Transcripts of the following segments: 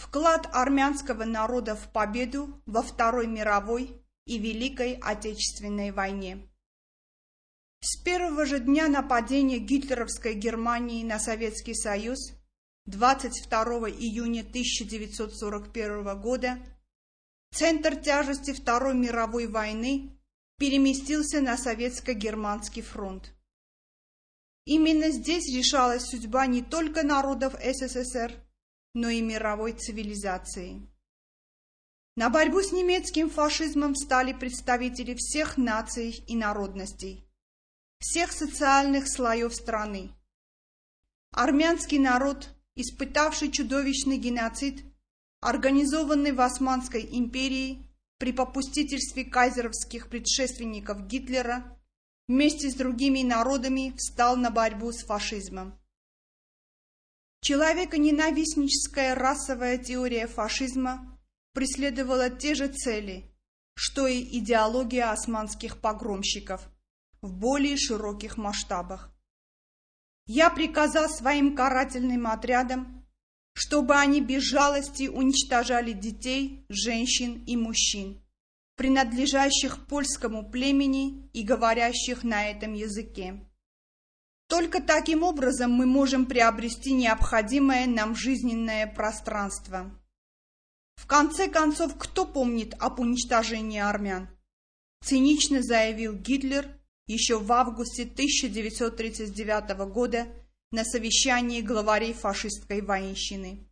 Вклад армянского народа в победу во Второй мировой и Великой Отечественной войне. С первого же дня нападения гитлеровской Германии на Советский Союз 22 июня 1941 года центр тяжести Второй мировой войны переместился на Советско-Германский фронт. Именно здесь решалась судьба не только народов СССР, но и мировой цивилизации. На борьбу с немецким фашизмом стали представители всех наций и народностей, всех социальных слоев страны. Армянский народ, испытавший чудовищный геноцид, организованный в Османской империи при попустительстве кайзеровских предшественников Гитлера, вместе с другими народами встал на борьбу с фашизмом. Человеконенавистническая расовая теория фашизма преследовала те же цели, что и идеология османских погромщиков в более широких масштабах. Я приказал своим карательным отрядам, чтобы они без жалости уничтожали детей, женщин и мужчин, принадлежащих польскому племени и говорящих на этом языке. Только таким образом мы можем приобрести необходимое нам жизненное пространство. В конце концов, кто помнит об уничтожении армян? Цинично заявил Гитлер еще в августе 1939 года на совещании главарей фашистской военщины.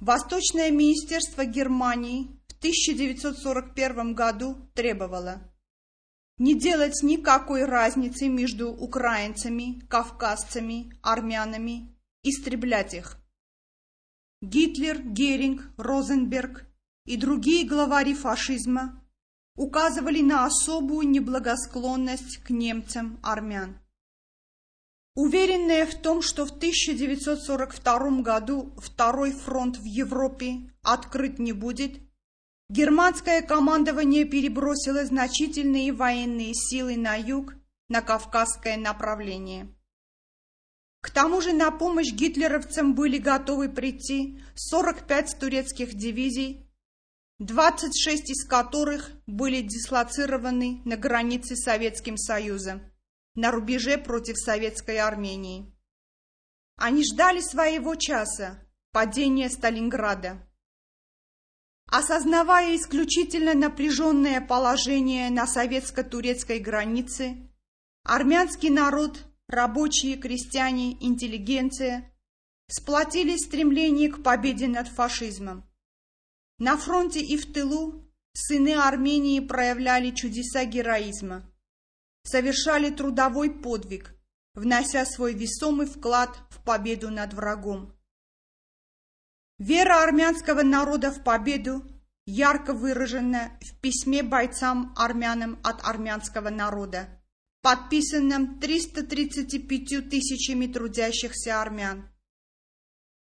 Восточное министерство Германии в 1941 году требовало не делать никакой разницы между украинцами, кавказцами, армянами, истреблять их. Гитлер, Геринг, Розенберг и другие главари фашизма указывали на особую неблагосклонность к немцам армян. Уверенная в том, что в 1942 году второй фронт в Европе открыт не будет, Германское командование перебросило значительные военные силы на юг, на Кавказское направление. К тому же на помощь гитлеровцам были готовы прийти 45 турецких дивизий, 26 из которых были дислоцированы на границе с Советским Союзом, на рубеже против Советской Армении. Они ждали своего часа, падения Сталинграда. Осознавая исключительно напряженное положение на советско-турецкой границе, армянский народ, рабочие, крестьяне, интеллигенция сплотились в стремлении к победе над фашизмом. На фронте и в тылу сыны Армении проявляли чудеса героизма, совершали трудовой подвиг, внося свой весомый вклад в победу над врагом. Вера армянского народа в победу ярко выражена в письме бойцам-армянам от армянского народа, подписанном 335 тысячами трудящихся армян.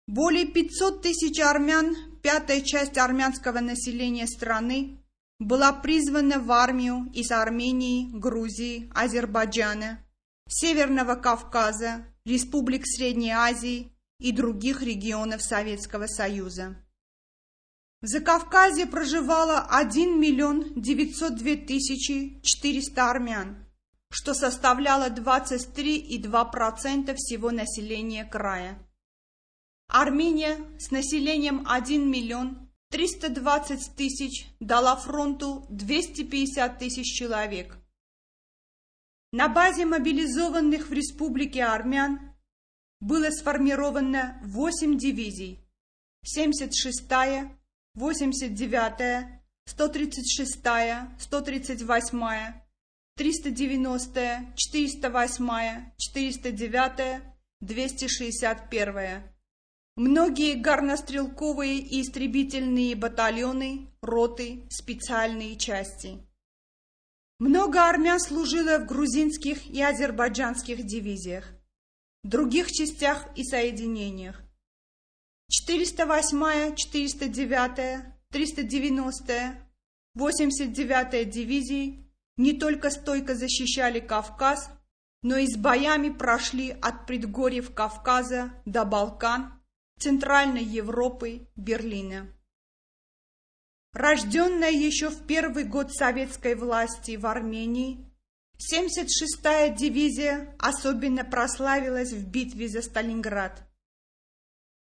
Более 500 тысяч армян, пятая часть армянского населения страны, была призвана в армию из Армении, Грузии, Азербайджана, Северного Кавказа, республик Средней Азии, и других регионов Советского Союза. В Закавказье проживало 1 миллион 902 тысячи 400 армян, что составляло 23,2% всего населения края. Армения с населением 1 миллион 320 тысяч дала фронту 250 тысяч человек. На базе мобилизованных в республике армян было сформировано 8 дивизий. 76-я, 89-я, 136-я, 138-я, 390-я, 408-я, 409-я, 261-я. Многие горнострелковые и истребительные батальоны, роты, специальные части. Много армян служило в грузинских и азербайджанских дивизиях других частях и соединениях. 408-я, 409-я, 390-я, 89-я дивизии не только стойко защищали Кавказ, но и с боями прошли от предгорьев Кавказа до Балкан, Центральной Европы, Берлина. Рожденная еще в первый год советской власти в Армении, 76-я дивизия особенно прославилась в битве за Сталинград.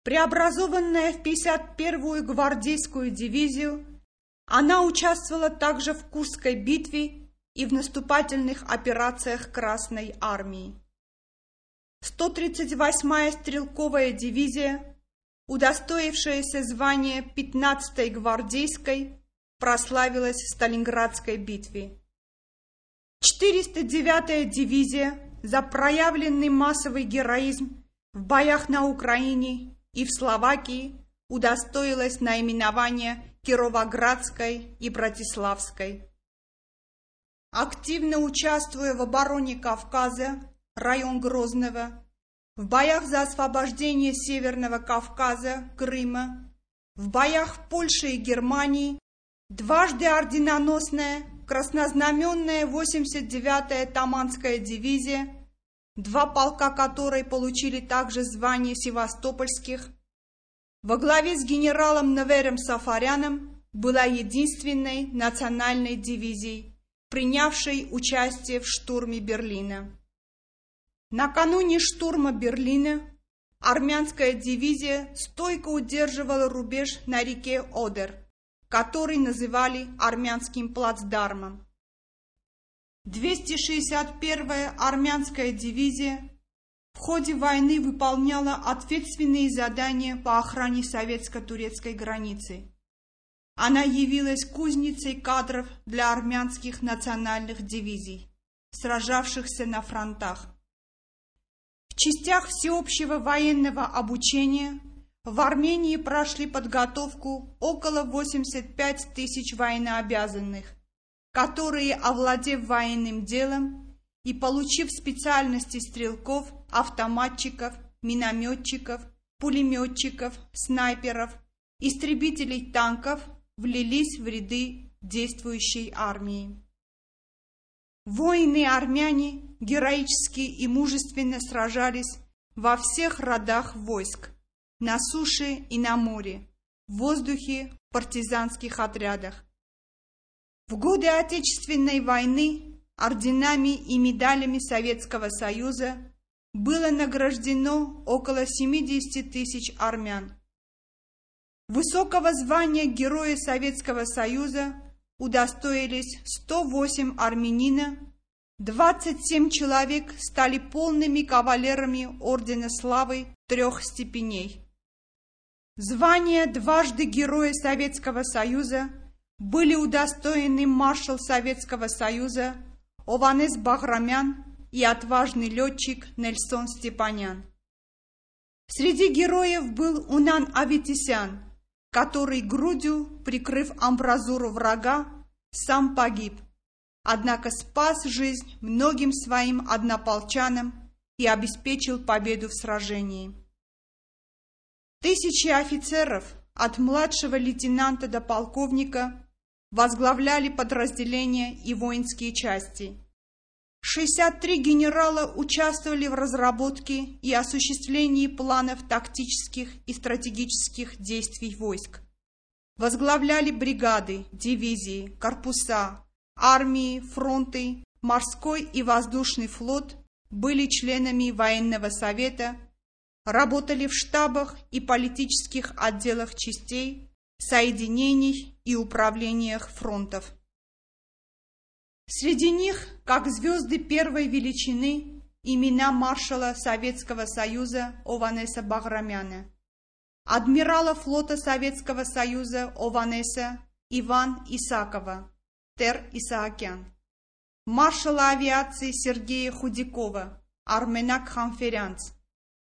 Преобразованная в 51-ю гвардейскую дивизию, она участвовала также в Курской битве и в наступательных операциях Красной армии. 138-я стрелковая дивизия, удостоившаяся звания 15-й гвардейской, прославилась в Сталинградской битве. 409-я дивизия за проявленный массовый героизм в боях на Украине и в Словакии удостоилась наименования Кировоградской и Братиславской. Активно участвуя в обороне Кавказа, район Грозного, в боях за освобождение Северного Кавказа, Крыма, в боях в Польше и Германии, дважды орденоносная краснознаменная 89-я Таманская дивизия, два полка которой получили также звание севастопольских, во главе с генералом Навером Сафаряном была единственной национальной дивизией, принявшей участие в штурме Берлина. Накануне штурма Берлина армянская дивизия стойко удерживала рубеж на реке Одер, который называли армянским плацдармом. 261-я армянская дивизия в ходе войны выполняла ответственные задания по охране советско-турецкой границы. Она явилась кузницей кадров для армянских национальных дивизий, сражавшихся на фронтах. В частях всеобщего военного обучения в Армении прошли подготовку около 85 тысяч военнообязанных, которые, овладев военным делом и получив специальности стрелков, автоматчиков, минометчиков, пулеметчиков, снайперов, истребителей танков, влились в ряды действующей армии. Воины-армяне героически и мужественно сражались во всех родах войск, на суше и на море, в воздухе, в партизанских отрядах. В годы Отечественной войны орденами и медалями Советского Союза было награждено около 70 тысяч армян. Высокого звания Героя Советского Союза удостоились 108 армянина, 27 человек стали полными кавалерами Ордена Славы трех степеней. Звание дважды Героя Советского Союза были удостоены маршал Советского Союза Ованес Баграмян и отважный летчик Нельсон Степанян. Среди героев был Унан Аветисян, который грудью, прикрыв амбразуру врага, сам погиб, однако спас жизнь многим своим однополчанам и обеспечил победу в сражении. Тысячи офицеров, от младшего лейтенанта до полковника, возглавляли подразделения и воинские части. 63 генерала участвовали в разработке и осуществлении планов тактических и стратегических действий войск. Возглавляли бригады, дивизии, корпуса, армии, фронты, морской и воздушный флот, были членами военного совета работали в штабах и политических отделах частей, соединений и управлениях фронтов. Среди них, как звезды первой величины, имена маршала Советского Союза Ованеса Баграмяна, адмирала флота Советского Союза Ованеса Иван Исакова, Тер Исаакян, маршала авиации Сергея Худякова, Арменак Хамферянц,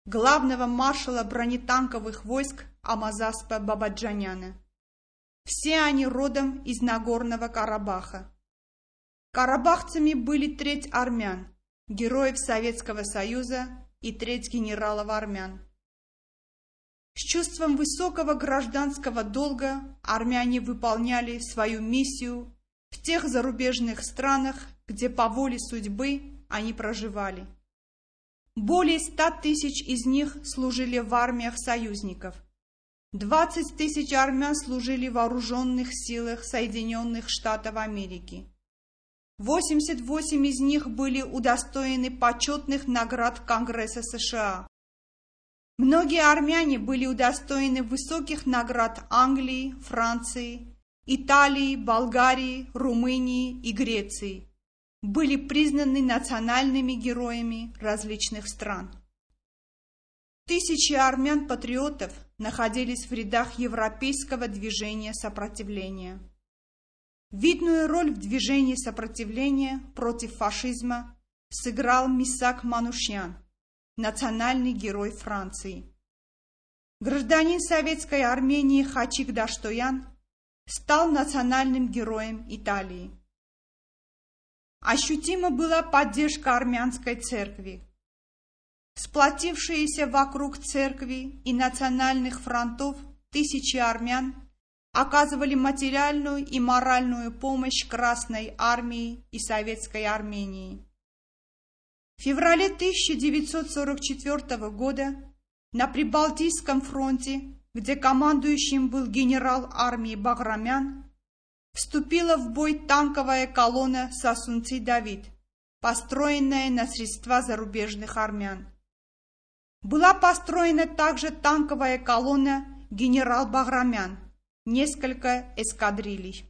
главного маршала бронетанковых войск Амазаспа Бабаджаняна. Все они родом из Нагорного Карабаха. Карабахцами были треть армян, героев Советского Союза и треть генералов армян. С чувством высокого гражданского долга армяне выполняли свою миссию в тех зарубежных странах, где по воле судьбы они проживали. Более ста тысяч из них служили в армиях союзников. 20 тысяч армян служили в вооруженных силах Соединенных Штатов Америки. 88 из них были удостоены почетных наград Конгресса США. Многие армяне были удостоены высоких наград Англии, Франции, Италии, Болгарии, Румынии и Греции. Были признаны национальными героями различных стран. Тысячи армян-патриотов находились в рядах европейского движения сопротивления. Видную роль в движении сопротивления против фашизма сыграл Мисак Манушьян, национальный герой Франции. Гражданин советской Армении Хачик Даштоян стал национальным героем Италии. Ощутима была поддержка армянской церкви. Сплотившиеся вокруг церкви и национальных фронтов тысячи армян оказывали материальную и моральную помощь Красной Армии и Советской Армении. В феврале 1944 года на Прибалтийском фронте, где командующим был генерал армии Баграмян, вступила в бой танковая колонна Сосунций Давид, построенная на средства зарубежных армян. Была построена также танковая колонна генерал Баграмян, несколько эскадрилей.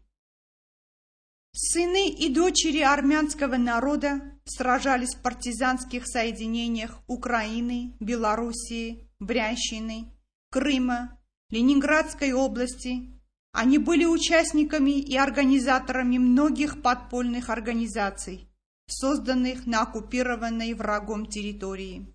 Сыны и дочери армянского народа сражались в партизанских соединениях Украины, Белоруссии, Брянщины, Крыма, Ленинградской области. Они были участниками и организаторами многих подпольных организаций, созданных на оккупированной врагом территории.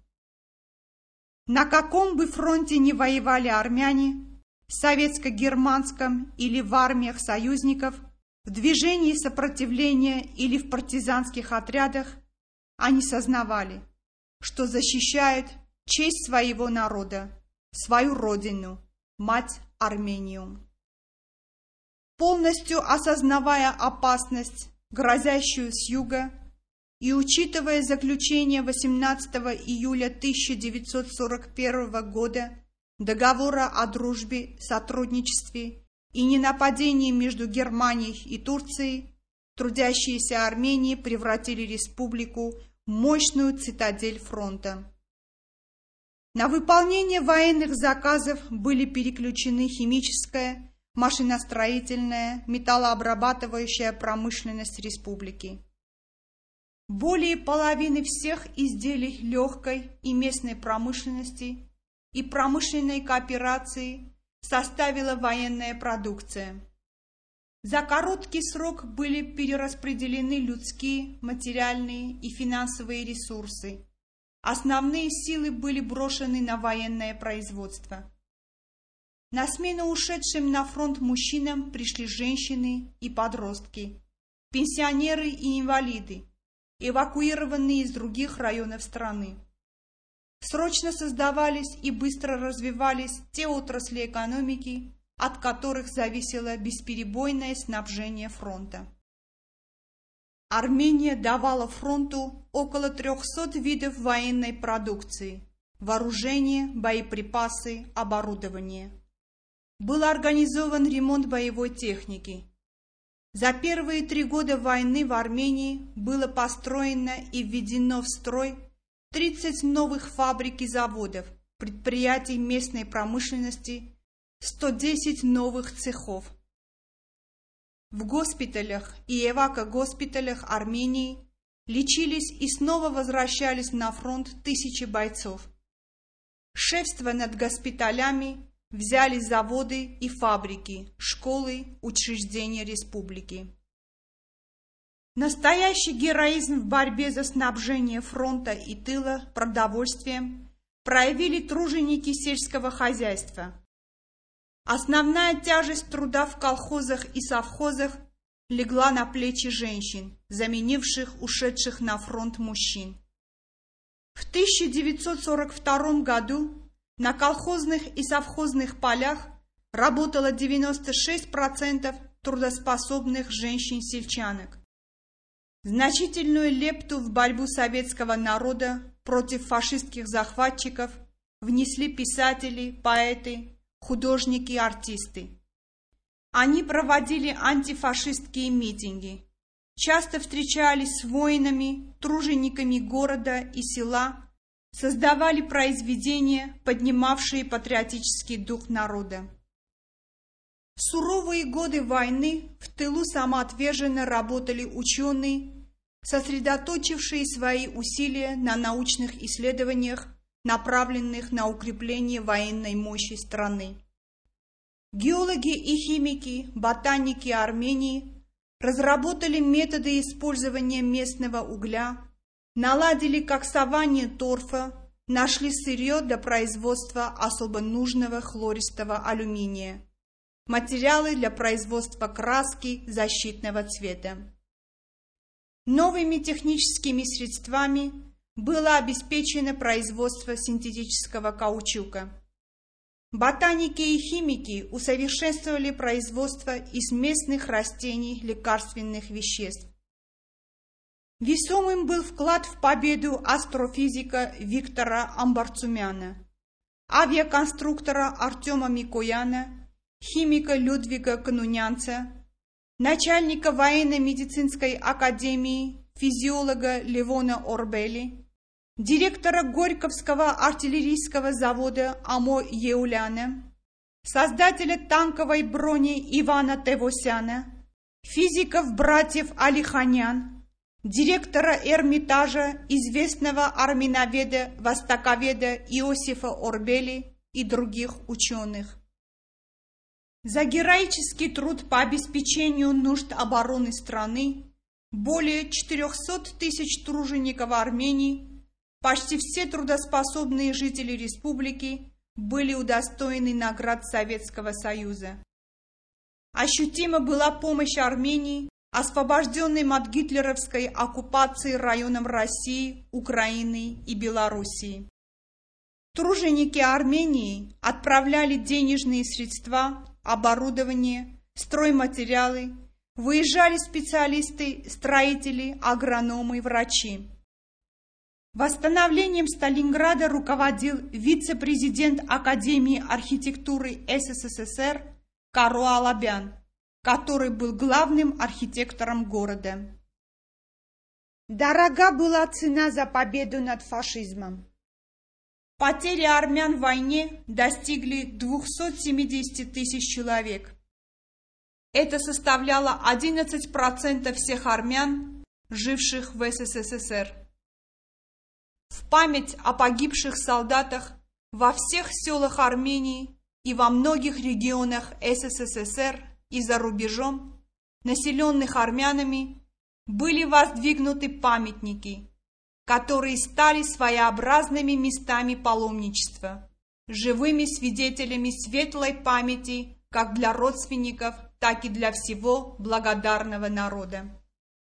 На каком бы фронте ни воевали армяне, советско-германском или в армиях союзников – в движении сопротивления или в партизанских отрядах они сознавали, что защищают честь своего народа, свою родину, мать Армению. Полностью осознавая опасность, грозящую с юга, и учитывая заключение 18 июля 1941 года договора о дружбе, сотрудничестве и ненападении между Германией и Турцией, трудящиеся Армении превратили республику в мощную цитадель фронта. На выполнение военных заказов были переключены химическая, машиностроительная, металлообрабатывающая промышленность республики. Более половины всех изделий легкой и местной промышленности и промышленной кооперации составила военная продукция. За короткий срок были перераспределены людские, материальные и финансовые ресурсы. Основные силы были брошены на военное производство. На смену ушедшим на фронт мужчинам пришли женщины и подростки, пенсионеры и инвалиды, эвакуированные из других районов страны срочно создавались и быстро развивались те отрасли экономики, от которых зависело бесперебойное снабжение фронта. Армения давала фронту около 300 видов военной продукции – вооружение, боеприпасы, оборудование. Был организован ремонт боевой техники. За первые три года войны в Армении было построено и введено в строй 30 новых фабрик и заводов, предприятий местной промышленности, 110 новых цехов. В госпиталях и эвако-госпиталях Армении лечились и снова возвращались на фронт тысячи бойцов. Шефство над госпиталями взяли заводы и фабрики, школы, учреждения республики. Настоящий героизм в борьбе за снабжение фронта и тыла продовольствием проявили труженики сельского хозяйства. Основная тяжесть труда в колхозах и совхозах легла на плечи женщин, заменивших ушедших на фронт мужчин. В 1942 году на колхозных и совхозных полях работало 96% трудоспособных женщин-сельчанок. Значительную лепту в борьбу советского народа против фашистских захватчиков внесли писатели, поэты, художники и артисты. Они проводили антифашистские митинги, часто встречались с воинами, тружениками города и села, создавали произведения, поднимавшие патриотический дух народа. Суровые годы войны в тылу самоотверженно работали ученые, сосредоточившие свои усилия на научных исследованиях, направленных на укрепление военной мощи страны. Геологи и химики, ботаники Армении разработали методы использования местного угля, наладили коксование торфа, нашли сырье для производства особо нужного хлористого алюминия, материалы для производства краски защитного цвета. Новыми техническими средствами было обеспечено производство синтетического каучука. Ботаники и химики усовершенствовали производство из местных растений лекарственных веществ. Весомым был вклад в победу астрофизика Виктора Амбарцумяна, авиаконструктора Артема Микояна, химика Людвига Канунянца, начальника военно-медицинской академии, физиолога Левона Орбели, директора Горьковского артиллерийского завода Амо Еуляна, создателя танковой брони Ивана Тевосяна, физиков-братьев Алиханян, директора Эрмитажа, известного арминоведа, востоковеда Иосифа Орбели и других ученых. За героический труд по обеспечению нужд обороны страны более 400 тысяч тружеников Армении, почти все трудоспособные жители республики были удостоены наград Советского Союза. Ощутима была помощь Армении, освобожденным от гитлеровской оккупации районам России, Украины и Белоруссии. Труженики Армении отправляли денежные средства оборудование, стройматериалы, выезжали специалисты, строители, агрономы, врачи. Восстановлением Сталинграда руководил вице-президент Академии архитектуры СССР Каро Алабян, который был главным архитектором города. Дорога была цена за победу над фашизмом. Потери армян в войне достигли 270 тысяч человек. Это составляло 11% всех армян, живших в СССР. В память о погибших солдатах во всех селах Армении и во многих регионах СССР и за рубежом, населенных армянами, были воздвигнуты памятники – которые стали своеобразными местами паломничества, живыми свидетелями светлой памяти как для родственников, так и для всего благодарного народа.